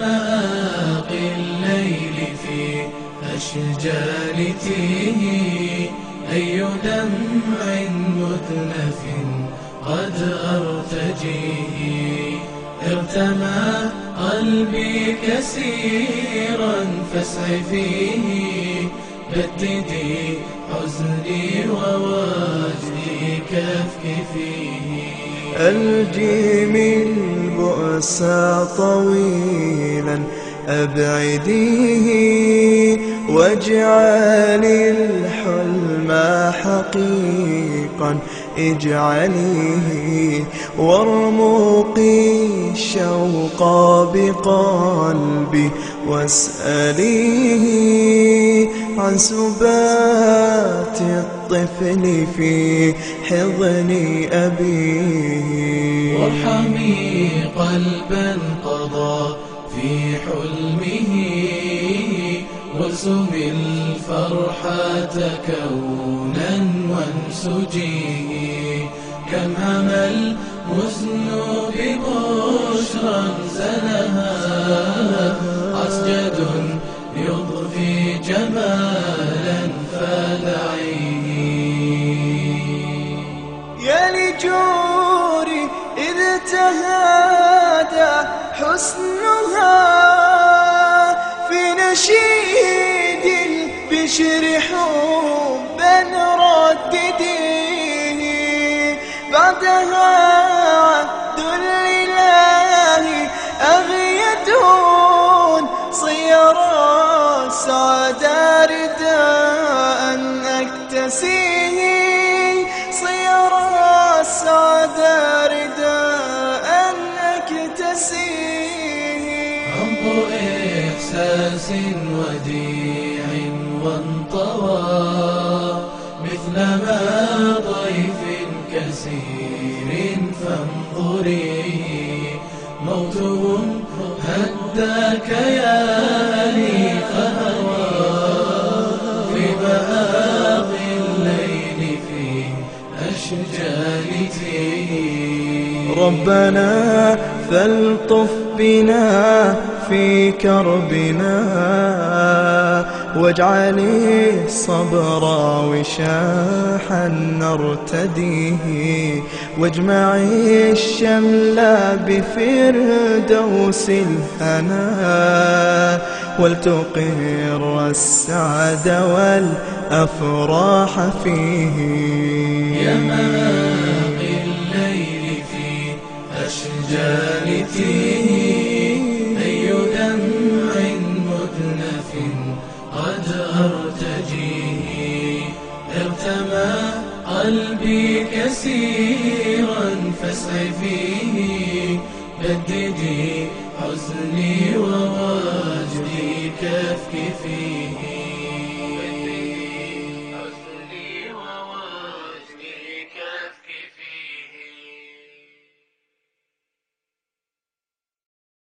مآقي الليل في أشجار تيه أي دمع متلف قد أرتجيه. ارتمى قلبي كثيرا فاسع فيه. بددي حزني ووجدي كفك الجيم البؤسى طويلا أبعديه واجعل الحلم حقيقا. اجعليه وارمقي الشوق بقلبي واسأليه عن سبات الطفل في حضن أبيه وارحمي قلبا قضى في حلمه. وارسم الفرحة كونا وانسجيه كم هم المزن ببشرى زنها أسجد يضفي جمالا. إذ تهادى حسنها في نشيد البشر حبا ردديه بعدها عبد الإله أغيدون صيرا سعدا رداء أكتسيه. صيرا سعدا عمق إحساس وديع وانطوى مثل ما ضيف كثير فانظري موتهم هدى كياني ربنا فالطف بنا في كربنا واجعل الصبر وشاحا نرتديه واجمع الشمل بفردوس الهنا ولتقر السعد والأفراح فيه. يا ماقي الليل في أشجار تيه أي دمع مدنف قد أرتجيه. ارتمى قلبي كثيرا فاسع فيه بددي حزني ووجدي كفك فيه